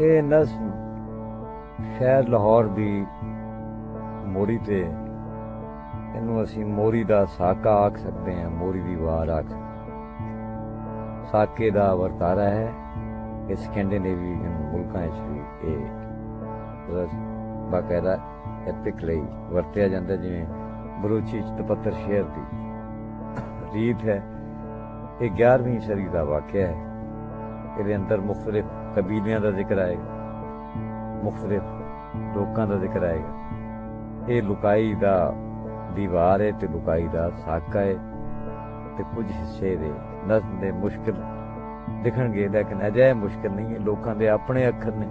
ਇਹ ਨਜ਼ਮ ਸ਼ਹਿਰ ਲਾਹੌਰ ਦੀ ਮੋਰੀ ਤੇ ਇਹਨੂੰ ਅਸੀਂ ਮੋਰੀ ਦਾ ਸਾਕਾ ਆਖ ਸਕਦੇ ਹਾਂ, ਮੋਰੀ ਦੀ ਵਾਰ ਆਖ ਸਾਕੇ ਦਾ ਵਰਤਾਰਾ ਹੈ ਇਹ ਸਕੈਂਡੀਨੇਵੀਅਨ ਮੁਲਕਾਂ ਵਿੱਚ ਵੀ ਇਹ ਬਾਕਾਇਦਾ ਐਪਿਕ ਲਈ ਵਰਤਿਆ ਜਾਂਦਾ, ਜਿਵੇਂ ਬਰੂਚੀ ਚ ਤਪੱਤਰ ਸ਼ੇਰ ਦੀ ਰੀਤ ਹੈ। ਇਹ 11ਵੀਂ ਸਦੀ ਦਾ ਵਾਕਿਆ ਹੈ। ਇਹਦੇ ਅੰਦਰ ਮੁxtਲਿਫ ਕਬੀਲਿਆਂ ਦਾ ਜ਼ਿਕਰ ਆਏਗਾ ਮੁxtਲਿਫ ਲੋਕਾਂ ਦਾ ਜ਼ਿਕਰ ਆਏਗਾ। ਇਹ ਲੁਕਾਈ ਦਾ ਦੀਵਾਰ ਹੈ ਤੇ ਲੁਕਾਈ ਦਾ ਸਾਕਾ ਹੈ ਤੇ ਕੁਝ ਹਿੱਸੇ ਦੇ ਨਜ਼ਮ ਦੇ ਮੁਸ਼ਕਲ ਦਿਖਣਗੇ, ਲੇਕਿਨ ਅਜੇ ਮੁਸ਼ਕਲ ਨਹੀਂ ਹੈ। ਲੋਕਾਂ ਦੇ ਆਪਣੇ ਅੱਖਰ ਨੇ।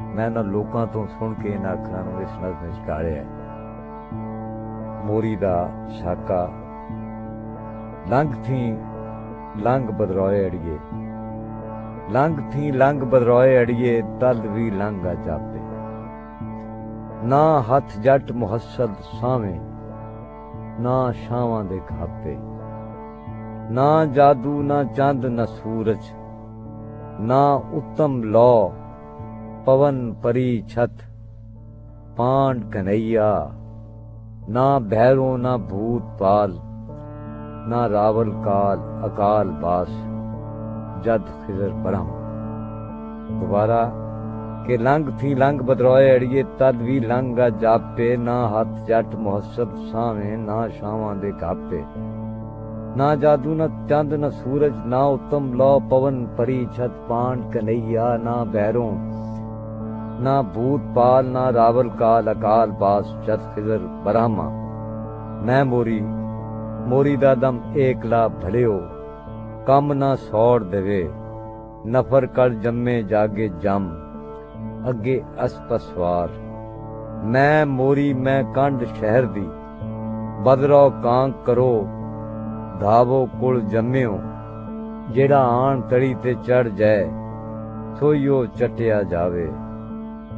ਮੈਂ ਨਾ ਲੋਕਾਂ ਤੋਂ ਸੁਣ ਕੇ ਇਹਨਾਂ ਅੱਖਰਾਂ ਨੂੰ ਇਸ ਨਜ਼ਮ ਵਿੱਚ ਕਾੜਿਆ ਹੈ। ਮੋਰੀ ਦਾ ਸਾਕਾ ਲੰਘ ਥੀ, ਲੰਘ ਬਦਰੋਏ ਅੜੀਏ। ਲੰਘ ਥੀ, ਲੰਘ ਬਦਰੋਏ ਅੜੀਏ ਤਲ ਵੀ ਲੰਘਾ ਜਾਪੇ। ਨਾ ਹੱਥ ਜੱਟ ਮੁਹੱਸਦ ਸਾਵੇਂ ਨਾ ਸ਼ਾਵਾਂ ਦੇ ਖਾਪੇ। ਨਾ ਜਾਦੂ, ਨਾ ਚੰਦ, ਨਾ ਸੂਰਜ, ਨਾ ਉੱਤਮ ਲੋ, ਪਵਨ ਪਰੀ ਛਤ, ਪਾਂਡ ਕਨਈਆ ਨਾ ਭੈਰੋ ਨਾ ਭੂਤ ਪਾਲ ਨਾ ਰਾਵਲ ਕਾਲ ਅਕਾਲ ਬਾਸ ਜਦ ਖਿਜ਼ਰ ਬਰਮ ਦੁਬਾਰਾ ਕਿ ਲੰਘ ਥੀ ਲੰਘ ਬਦਰੋਏ ਅੜੀਏ ਤਦ ਵੀ ਲੰਘਾ ਜਾਪੇ ਨਾ ਹੱਥ ਜੱਟ ਮੁਹੱਸਬ ਸਾਵੇਂ ਨਾ ਸ਼ਾਵਾਂ ਦੇ ਕਾਪੇ ਨਾ ਜਾਦੂ ਨਾ ਚੰਦ ਨਾ ਸੂਰਜ ਨਾ ਉਤਮ ਲੋ ਪਵਨ ਪਰੀ ਛਤ ਪਾਣ ਕਨਈਆ ਨਾ ਬਹਿਰੋਂ ਨਾ ਭੂਤ ਪਾਲ ਨਾ ਰਾਵਲ ਕਾਲ ਅਕਾਲ ਬਾਸ ਜਦ ਖਿਜ਼ਰ ਬਰਹਮਾ ਮੈਂ ਮੋਰੀ ਮੋਰੀ ਦਾ ਦਮ ਏਕਲਾ ਭਲਿਓ ਕੰਮ ਨਾ ਸੌੜ ਦੇਵੇ। ਨਫਰ ਕਰ ਜੰਮੇ ਜਾਗੇ ਜੰਮ, ਅੱਗੇ ਅਸਪਸਵਾਰ ਮੈਂ ਮੋਰੀ, ਮੈਂ ਕੰਡ ਸ਼ਹਿਰ ਦੀ, ਬਦਰੋ ਕਾਂ ਕਰੋ, ਧਾਵੋ ਕੁਲ ਜੰਮਿਓ। ਜਿਹੜਾ ਆਣ ਤੜੀ ਤੇ ਚੜ ਜਾਏ ਸੋਈਓ ਚਟਿਆ ਜਾਵੇ।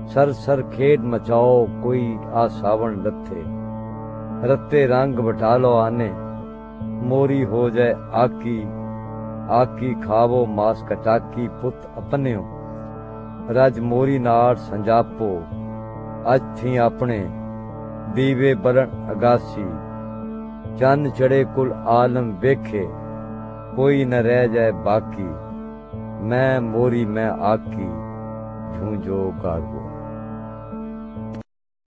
ਸਰ ਸਰ ਖੇਡ ਮਚਾਓ, ਕੋਈ ਆ ਸਾਵਣ ਲੱਥੇ। ਰੱਤੇ ਰੰਗ ਬਟਾ ਲੋ ਆਨੇ, ਮੋਰੀ ਹੋ ਜਾਏ ਆਕੀ। ਆਕੀ ਖਾਵੋ, ਮਾਸ ਕਟਾਕੀ ਪੁੱਤ ਆਪਣਿਓ ਰਜ ਮੋਰੀ ਨਾੜ ਸੰਜਾਪੋ ਅੱਜ ਥੀ ਆਪਣੇ ਦੀਵੇ ਬਰਨ ਅਗਾਸੀ। ਚੰਨ ਚੜੇ ਕੁਲ ਆਲਮ ਵੇਖੇ, ਕੋਈ ਨ ਰਹਿ ਜਾਏ ਬਾਕੀ। ਮੈਂ ਮੋਰੀ ਮੈਂ ਆਕੀ ਝੂੰਜੋ ਗਾਗੋ